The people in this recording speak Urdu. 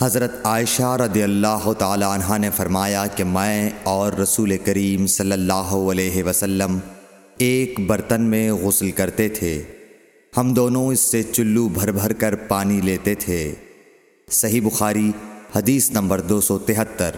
حضرت عائشہ رضی اللہ تعالی عنہ نے فرمایا کہ میں اور رسول کریم صلی اللہ علیہ وسلم ایک برتن میں غسل کرتے تھے۔ ہم دونوں اس سے چلو بھر بھر کر پانی لیتے تھے۔ صحیح بخاری، حدیث نمبر دو سو تہتر۔